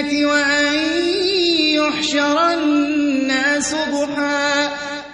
الجنة وأن يحشر الناس